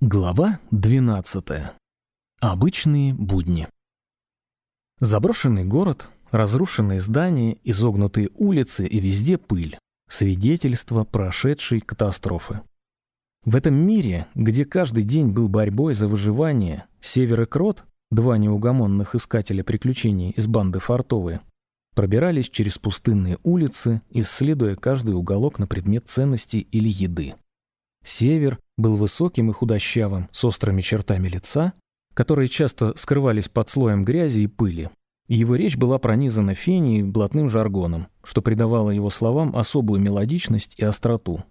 Глава 12. Обычные будни. Заброшенный город, разрушенные здания, изогнутые улицы и везде пыль. Свидетельство прошедшей катастрофы. В этом мире, где каждый день был борьбой за выживание, Север и Крот, два неугомонных искателя приключений из банды Фартовые, пробирались через пустынные улицы, исследуя каждый уголок на предмет ценностей или еды. Север был высоким и худощавым, с острыми чертами лица, которые часто скрывались под слоем грязи и пыли. Его речь была пронизана феней и блатным жаргоном, что придавало его словам особую мелодичность и остроту.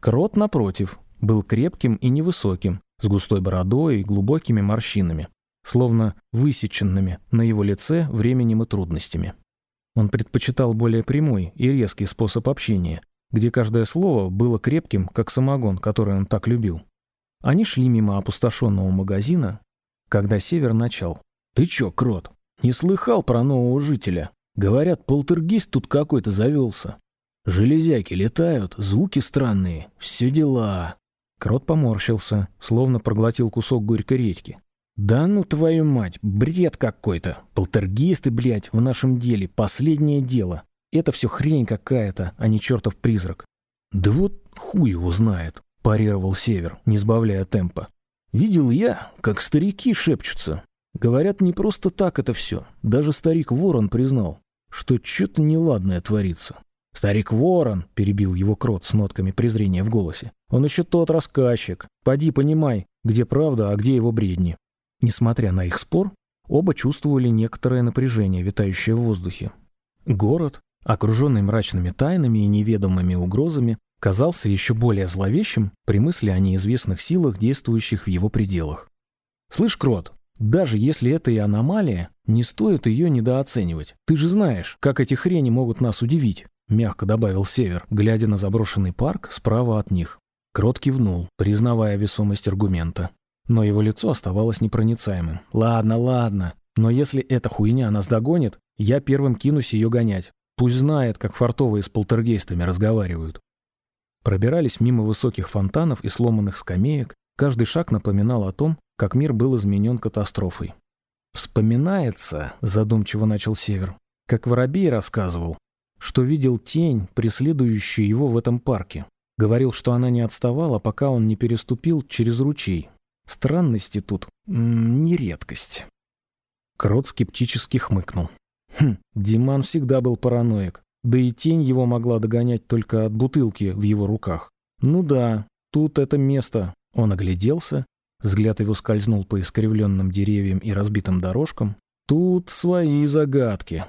Крот, напротив, был крепким и невысоким, с густой бородой и глубокими морщинами, словно высеченными на его лице временем и трудностями. Он предпочитал более прямой и резкий способ общения, где каждое слово было крепким, как самогон, который он так любил. Они шли мимо опустошенного магазина, когда Север начал. «Ты чё, крот, не слыхал про нового жителя? Говорят, полтергист тут какой-то завелся. Железяки летают, звуки странные, все дела». Крот поморщился, словно проглотил кусок горькой редьки. «Да ну твою мать, бред какой-то. Полтергисты, блядь, в нашем деле последнее дело. Это все хрень какая-то, а не чертов призрак. Да вот хуй его знает, парировал Север, не сбавляя темпа. Видел я, как старики шепчутся. Говорят, не просто так это все. Даже старик Ворон признал, что что-то неладное творится. «Старик Ворон», — перебил его крот с нотками презрения в голосе, — «он еще тот рассказчик. Поди понимай, где правда, а где его бредни». Несмотря на их спор, оба чувствовали некоторое напряжение, витающее в воздухе. Город, окруженный мрачными тайнами и неведомыми угрозами, казался еще более зловещим при мысли о неизвестных силах, действующих в его пределах. «Слышь, Крот, даже если это и аномалия, не стоит ее недооценивать. Ты же знаешь, как эти хрени могут нас удивить», — мягко добавил Север, глядя на заброшенный парк справа от них. Крот кивнул, признавая весомость аргумента. Но его лицо оставалось непроницаемым. «Ладно, ладно, но если эта хуйня нас догонит, я первым кинусь ее гонять. Пусть знает, как фартовые с полтергейстами разговаривают. Пробирались мимо высоких фонтанов и сломанных скамеек, каждый шаг напоминал о том, как мир был изменен катастрофой. «Вспоминается», — задумчиво начал Север, как Воробей рассказывал, что видел тень, преследующую его в этом парке. Говорил, что она не отставала, пока он не переступил через ручей. Странности тут не редкость. Крот скептически хмыкнул. Хм, Диман всегда был параноик. Да и тень его могла догонять только от бутылки в его руках. Ну да, тут это место. Он огляделся, взгляд его скользнул по искривленным деревьям и разбитым дорожкам. Тут свои загадки.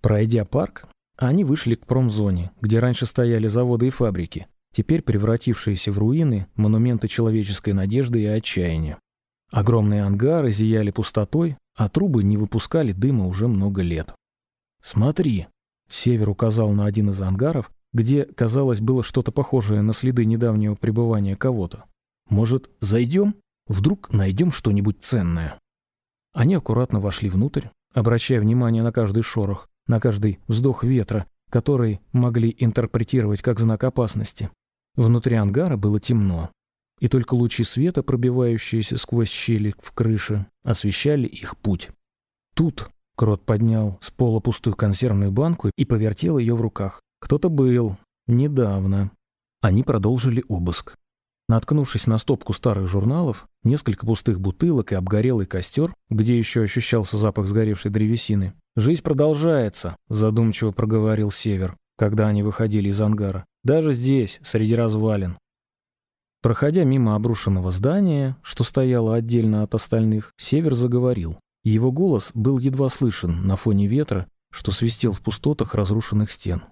Пройдя парк, они вышли к промзоне, где раньше стояли заводы и фабрики, теперь превратившиеся в руины монументы человеческой надежды и отчаяния. Огромные ангары зияли пустотой, а трубы не выпускали дыма уже много лет. «Смотри!» — Север указал на один из ангаров, где, казалось, было что-то похожее на следы недавнего пребывания кого-то. «Может, зайдем? Вдруг найдем что-нибудь ценное?» Они аккуратно вошли внутрь, обращая внимание на каждый шорох, на каждый вздох ветра, который могли интерпретировать как знак опасности. Внутри ангара было темно, и только лучи света, пробивающиеся сквозь щели в крыше, освещали их путь. Тут Крот поднял с пола пустую консервную банку и повертел ее в руках. Кто-то был. Недавно. Они продолжили обыск. Наткнувшись на стопку старых журналов, несколько пустых бутылок и обгорелый костер, где еще ощущался запах сгоревшей древесины, «Жизнь продолжается», — задумчиво проговорил Север, когда они выходили из ангара. «Даже здесь, среди развалин. Проходя мимо обрушенного здания, что стояло отдельно от остальных, Север заговорил. Его голос был едва слышен на фоне ветра, что свистел в пустотах разрушенных стен.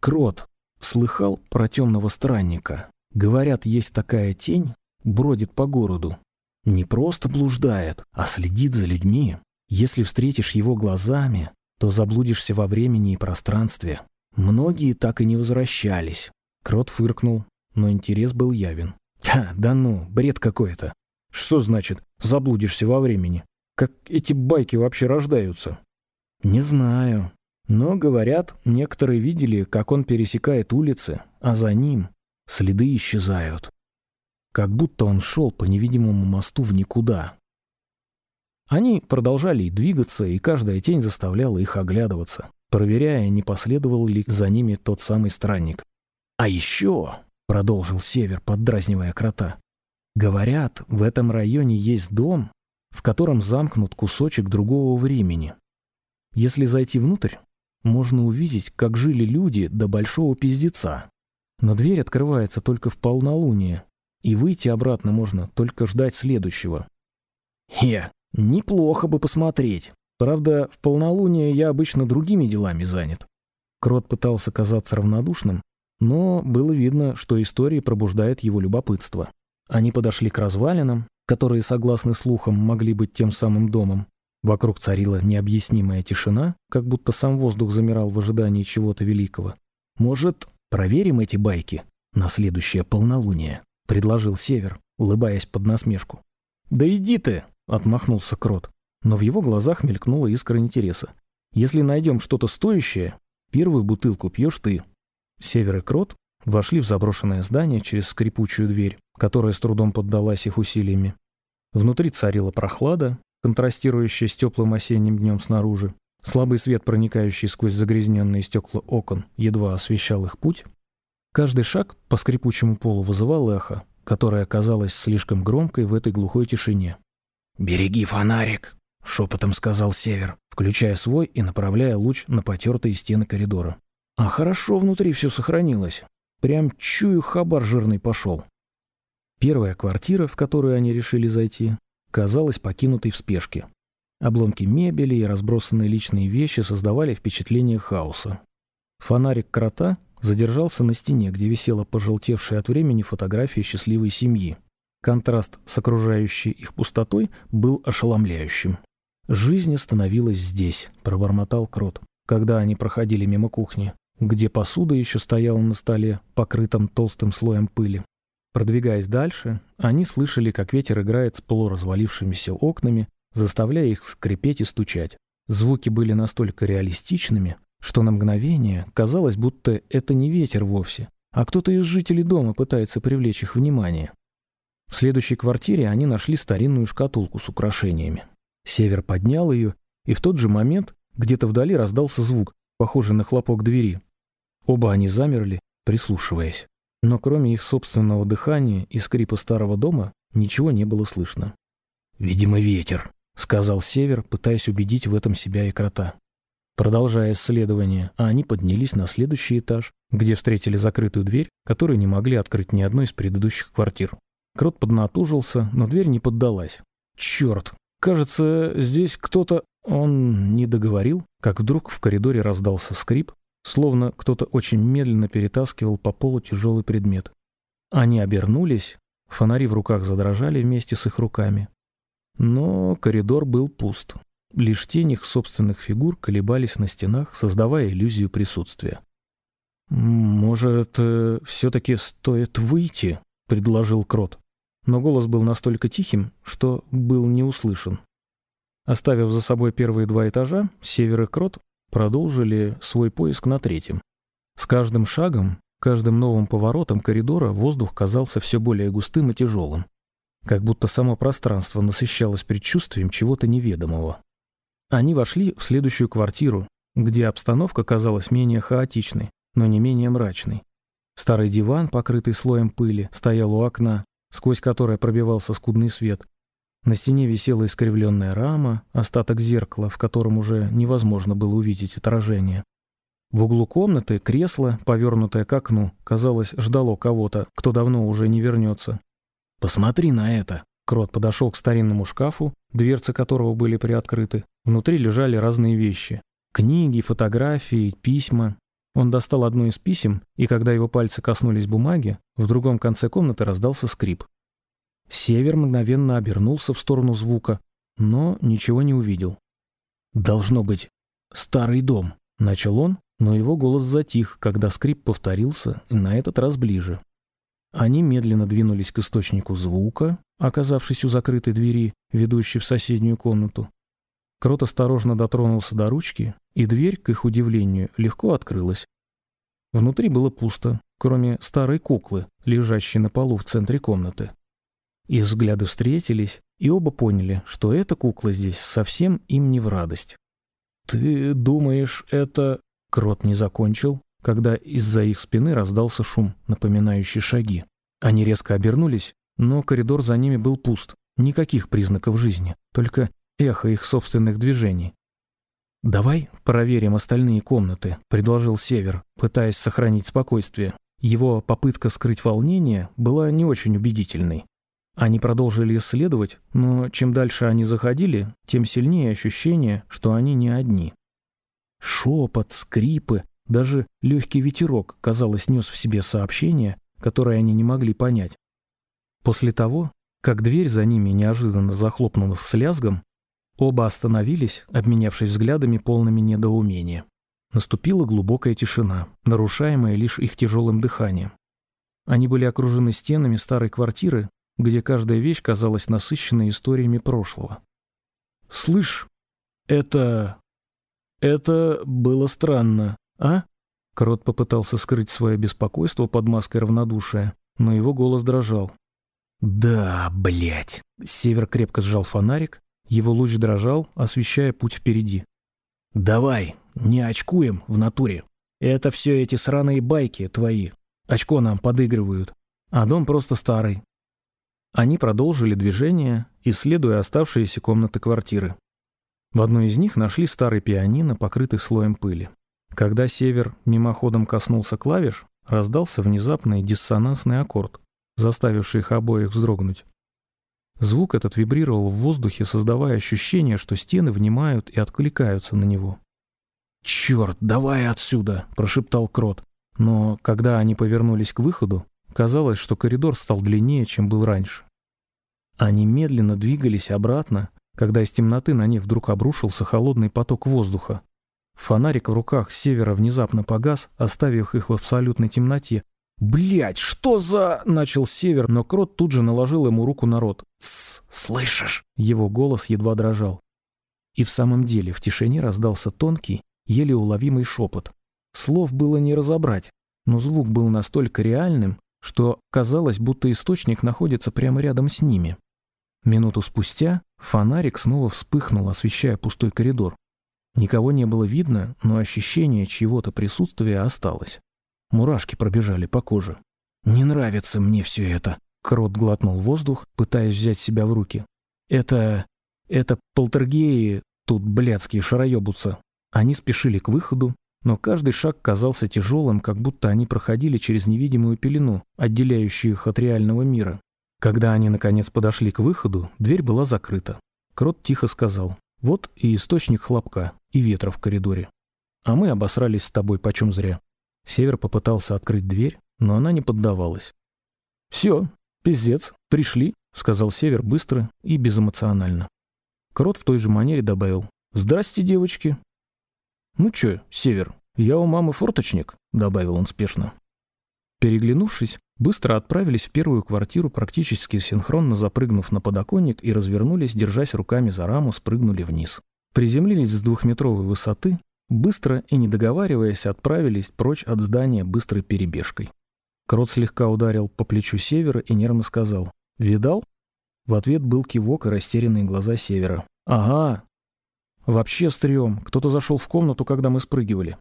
«Крот, слыхал про темного странника? Говорят, есть такая тень, бродит по городу. Не просто блуждает, а следит за людьми. Если встретишь его глазами, то заблудишься во времени и пространстве. Многие так и не возвращались». Крот фыркнул, но интерес был явен. Ха, да ну, бред какой-то. Что значит «заблудишься во времени»? Как эти байки вообще рождаются? Не знаю. Но, говорят, некоторые видели, как он пересекает улицы, а за ним следы исчезают. как будто он шел по невидимому мосту в никуда. Они продолжали двигаться, и каждая тень заставляла их оглядываться, проверяя, не последовал ли за ними тот самый странник. «А еще», — продолжил Север, поддразнивая крота, — «говорят, в этом районе есть дом, в котором замкнут кусочек другого времени. Если зайти внутрь, можно увидеть, как жили люди до большого пиздеца. Но дверь открывается только в полнолуние, и выйти обратно можно только ждать следующего. Хе, неплохо бы посмотреть. Правда, в полнолуние я обычно другими делами занят. Крот пытался казаться равнодушным, но было видно, что история пробуждает его любопытство. Они подошли к развалинам, которые, согласно слухам, могли быть тем самым домом. Вокруг царила необъяснимая тишина, как будто сам воздух замирал в ожидании чего-то великого. «Может, проверим эти байки на следующее полнолуние?» — предложил Север, улыбаясь под насмешку. «Да иди ты!» — отмахнулся Крот. Но в его глазах мелькнула искра интереса. «Если найдем что-то стоящее, первую бутылку пьешь ты». Север и Крот вошли в заброшенное здание через скрипучую дверь, которая с трудом поддалась их усилиями. Внутри царила прохлада, контрастирующая с теплым осенним днем снаружи. Слабый свет, проникающий сквозь загрязненные стекла окон, едва освещал их путь. Каждый шаг по скрипучему полу вызывал эхо, которое оказалось слишком громкой в этой глухой тишине. «Береги фонарик!» — шепотом сказал Север, включая свой и направляя луч на потертые стены коридора. «А хорошо внутри все сохранилось. Прям чую, хабар жирный пошел». Первая квартира, в которую они решили зайти, казалась покинутой в спешке. Обломки мебели и разбросанные личные вещи создавали впечатление хаоса. Фонарик крота задержался на стене, где висела пожелтевшая от времени фотография счастливой семьи. Контраст с окружающей их пустотой был ошеломляющим. «Жизнь остановилась здесь», — пробормотал Крот, когда они проходили мимо кухни, где посуда еще стояла на столе, покрытом толстым слоем пыли. Продвигаясь дальше, они слышали, как ветер играет с полуразвалившимися окнами, заставляя их скрипеть и стучать. Звуки были настолько реалистичными, что на мгновение казалось, будто это не ветер вовсе, а кто-то из жителей дома пытается привлечь их внимание. В следующей квартире они нашли старинную шкатулку с украшениями. Север поднял ее, и в тот же момент где-то вдали раздался звук, похожий на хлопок двери. Оба они замерли, прислушиваясь. Но кроме их собственного дыхания и скрипа старого дома ничего не было слышно. «Видимо, ветер», — сказал Север, пытаясь убедить в этом себя и крота. Продолжая исследование, они поднялись на следующий этаж, где встретили закрытую дверь, которую не могли открыть ни одной из предыдущих квартир. Крот поднатужился, но дверь не поддалась. «Черт! Кажется, здесь кто-то...» Он не договорил, как вдруг в коридоре раздался скрип, словно кто-то очень медленно перетаскивал по полу тяжелый предмет. Они обернулись, фонари в руках задрожали вместе с их руками. Но коридор был пуст. Лишь тени их собственных фигур колебались на стенах, создавая иллюзию присутствия. «Может, э, все-таки стоит выйти?» — предложил Крот. Но голос был настолько тихим, что был не услышан. Оставив за собой первые два этажа, Север и Крот продолжили свой поиск на третьем. С каждым шагом, каждым новым поворотом коридора воздух казался все более густым и тяжелым, как будто само пространство насыщалось предчувствием чего-то неведомого. Они вошли в следующую квартиру, где обстановка казалась менее хаотичной, но не менее мрачной. Старый диван, покрытый слоем пыли, стоял у окна, сквозь которое пробивался скудный свет, на стене висела искривленная рама, остаток зеркала, в котором уже невозможно было увидеть отражение. В углу комнаты кресло, повернутое к окну, казалось, ждало кого-то, кто давно уже не вернется. «Посмотри на это!» Крот подошел к старинному шкафу, дверцы которого были приоткрыты. Внутри лежали разные вещи. Книги, фотографии, письма. Он достал одно из писем, и когда его пальцы коснулись бумаги, в другом конце комнаты раздался скрип. Север мгновенно обернулся в сторону звука, но ничего не увидел. «Должно быть, старый дом», — начал он, но его голос затих, когда скрип повторился, и на этот раз ближе. Они медленно двинулись к источнику звука, оказавшись у закрытой двери, ведущей в соседнюю комнату. Крот осторожно дотронулся до ручки, и дверь, к их удивлению, легко открылась. Внутри было пусто, кроме старой куклы, лежащей на полу в центре комнаты. Их взгляды встретились, и оба поняли, что эта кукла здесь совсем им не в радость. «Ты думаешь, это...» Крот не закончил, когда из-за их спины раздался шум, напоминающий шаги. Они резко обернулись, но коридор за ними был пуст. Никаких признаков жизни, только эхо их собственных движений. «Давай проверим остальные комнаты», — предложил Север, пытаясь сохранить спокойствие. Его попытка скрыть волнение была не очень убедительной. Они продолжили исследовать, но чем дальше они заходили, тем сильнее ощущение, что они не одни. Шепот, скрипы, даже легкий ветерок, казалось, нес в себе сообщение, которое они не могли понять. После того, как дверь за ними неожиданно захлопнулась с лязгом, оба остановились, обменявшись взглядами полными недоумения. Наступила глубокая тишина, нарушаемая лишь их тяжелым дыханием. Они были окружены стенами старой квартиры, где каждая вещь казалась насыщенной историями прошлого. «Слышь, это... это было странно, а?» Крот попытался скрыть свое беспокойство под маской равнодушия, но его голос дрожал. «Да, блядь!» Север крепко сжал фонарик, его луч дрожал, освещая путь впереди. «Давай, не очкуем в натуре. Это все эти сраные байки твои. Очко нам подыгрывают. А дом просто старый. Они продолжили движение, исследуя оставшиеся комнаты квартиры. В одной из них нашли старый пианино, покрытый слоем пыли. Когда Север мимоходом коснулся клавиш, раздался внезапный диссонансный аккорд, заставивший их обоих вздрогнуть. Звук этот вибрировал в воздухе, создавая ощущение, что стены внимают и откликаются на него. «Черт, давай отсюда!» – прошептал Крот. Но когда они повернулись к выходу, казалось, что коридор стал длиннее, чем был раньше. Они медленно двигались обратно, когда из темноты на них вдруг обрушился холодный поток воздуха. Фонарик в руках севера внезапно погас, оставив их в абсолютной темноте. «Блядь, что за...» — начал север, но Крот тут же наложил ему руку на рот. «Тссс, слышишь?» Его голос едва дрожал. И в самом деле в тишине раздался тонкий, еле уловимый шепот. Слов было не разобрать, но звук был настолько реальным, что казалось, будто источник находится прямо рядом с ними. Минуту спустя фонарик снова вспыхнул, освещая пустой коридор. Никого не было видно, но ощущение чьего-то присутствия осталось. Мурашки пробежали по коже. «Не нравится мне все это», — Крот глотнул воздух, пытаясь взять себя в руки. «Это... это полтергеи тут блядские шароебутся. Они спешили к выходу, но каждый шаг казался тяжелым, как будто они проходили через невидимую пелену, отделяющую их от реального мира. Когда они, наконец, подошли к выходу, дверь была закрыта. Крот тихо сказал, «Вот и источник хлопка, и ветра в коридоре. А мы обосрались с тобой почем зря». Север попытался открыть дверь, но она не поддавалась. «Все, пиздец, пришли», — сказал Север быстро и безэмоционально. Крот в той же манере добавил, «Здрасте, девочки, «Ну чё, Север, я у мамы форточник», — добавил он спешно. Переглянувшись, быстро отправились в первую квартиру, практически синхронно запрыгнув на подоконник и развернулись, держась руками за раму, спрыгнули вниз. Приземлились с двухметровой высоты, быстро и не договариваясь, отправились прочь от здания быстрой перебежкой. Крот слегка ударил по плечу Севера и нервно сказал «Видал?» В ответ был кивок и растерянные глаза Севера. «Ага, Вообще стрём. Кто-то зашел в комнату, когда мы спрыгивали.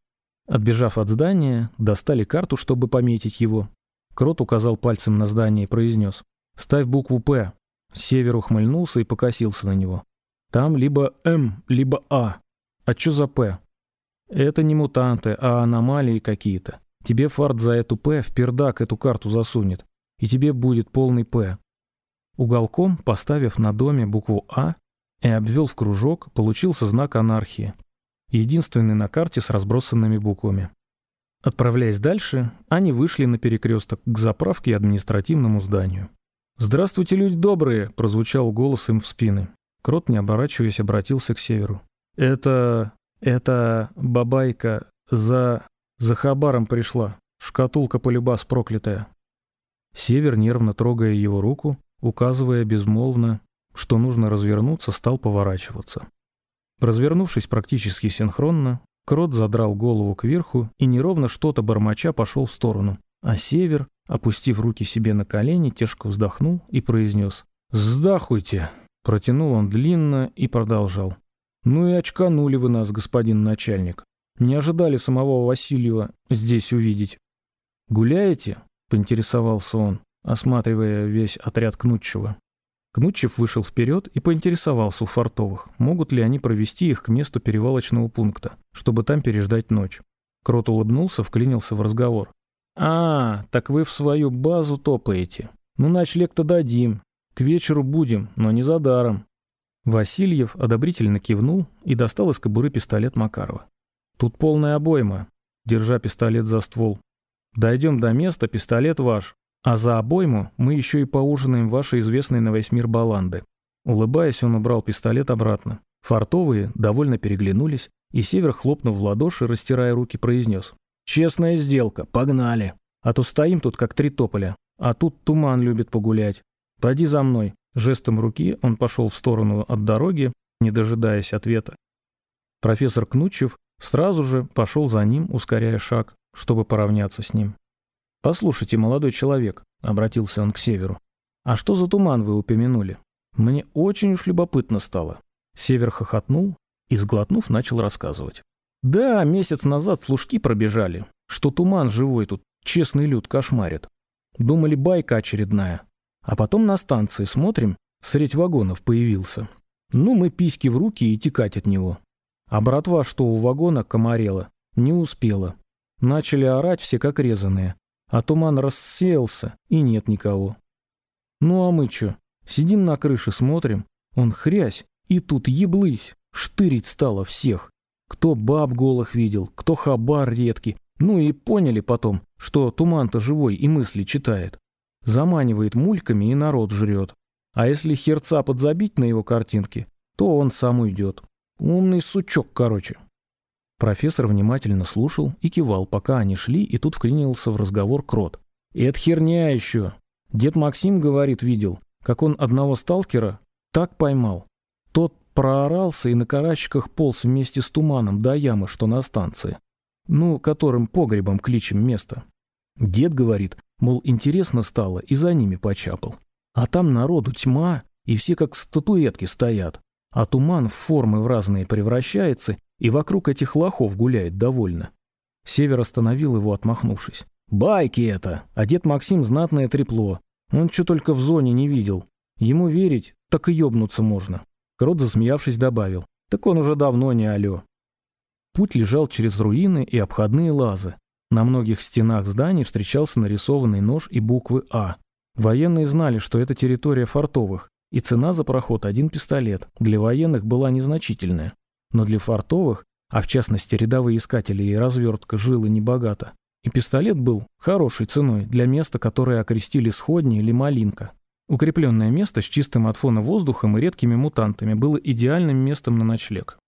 Отбежав от здания, достали карту, чтобы пометить его. Крот указал пальцем на здание и произнес. «Ставь букву «П». Север ухмыльнулся и покосился на него. «Там либо «М», либо «А». А чё за «П»?» «Это не мутанты, а аномалии какие-то. Тебе фарт за эту «П» в пердак эту карту засунет, и тебе будет полный «П». Угольком, поставив на доме букву «А», и обвел в кружок, получился знак анархии. Единственный на карте с разбросанными буквами. Отправляясь дальше, они вышли на перекресток к заправке и административному зданию. «Здравствуйте, люди добрые!» – прозвучал голос им в спины. Крот, не оборачиваясь, обратился к северу. «Это... это... бабайка за... за хабаром пришла. Шкатулка полюбас проклятая». Север, нервно трогая его руку, указывая безмолвно что нужно развернуться, стал поворачиваться. Развернувшись практически синхронно, Крот задрал голову кверху и неровно что-то бормоча пошел в сторону, а Север, опустив руки себе на колени, тяжко вздохнул и произнес «Сдахуйте!» — протянул он длинно и продолжал. «Ну и очканули вы нас, господин начальник. Не ожидали самого Васильева здесь увидеть». «Гуляете?» — поинтересовался он, осматривая весь отряд Кнутчева. Кнутчев вышел вперед и поинтересовался у фартовых, могут ли они провести их к месту перевалочного пункта, чтобы там переждать ночь. Крот улыбнулся, вклинился в разговор. «А, так вы в свою базу топаете. Ну, ночлег-то дадим. К вечеру будем, но не за даром». Васильев одобрительно кивнул и достал из кобуры пистолет Макарова. «Тут полная обойма», держа пистолет за ствол. «Дойдем до места, пистолет ваш, а за обойму мы еще и поужинаем вашей известной на весь мир баланды». Улыбаясь, он убрал пистолет обратно. Фартовые довольно переглянулись, и Север, хлопнув в ладоши, растирая руки, произнес. «Честная сделка, погнали. А то стоим тут, как три тополя. А тут туман любит погулять. Пойди за мной». Жестом руки он пошел в сторону от дороги, не дожидаясь ответа. Профессор Кнутчев сразу же пошел за ним, ускоряя шаг, чтобы поравняться с ним. «Послушайте, молодой человек», — обратился он к Северу, — «а что за туман вы упомянули? Мне очень уж любопытно стало». Север хохотнул и, сглотнув, начал рассказывать. «Да, месяц назад служки пробежали, что туман живой тут, честный люд кошмарит. Думали, байка очередная. А потом на станции смотрим, средь вагонов появился. Ну, мы письки в руки и текать от него. А братва, что у вагона комарела, не успела. Начали орать все как резаные, а туман рассеялся, и нет никого. Ну а мы чё? Сидим на крыше, смотрим, он хрясь, и тут еблысь, штырить стало всех. Кто баб голых видел, кто хабар редкий. Ну и поняли потом, что туман-то живой и мысли читает. Заманивает мульками и народ жрет. А если херца подзабить на его картинке, то он сам уйдет. Умный сучок, короче. Профессор внимательно слушал и кивал, пока они шли, и тут вклинился в разговор Крот. «И это херня еще. Дед Максим, говорит, видел, как он одного сталкера так поймал. Тот проорался и на карачках полз вместе с туманом до ямы, что на станции. Ну, которым погребом кличем место. Дед говорит, мол, интересно стало, и за ними почапал. А там народу тьма, и все как статуэтки стоят. А туман в формы в разные превращается, и вокруг этих лохов гуляет довольно. Север остановил его, отмахнувшись. «Байки это! А дед Максим знатное трепло. Он что только в зоне не видел. Ему верить, так и ёбнуться можно». Крот, засмеявшись, добавил. «Так он уже давно не алё». Путь лежал через руины и обходные лазы. На многих стенах зданий встречался нарисованный нож и буквы «А». Военные знали, что это территория фортовых, и цена за проход один пистолет для военных была незначительная. Но для фартовых, а в частности рядовые искатели и развертка жилы небогато, и пистолет был хорошей ценой для места, которое окрестили сходни или малинка. Укрепленное место с чистым от фона воздухом и редкими мутантами было идеальным местом на ночлег.